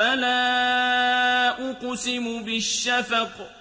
فَلَا أُقْسِمُ بِالشَّفَقِ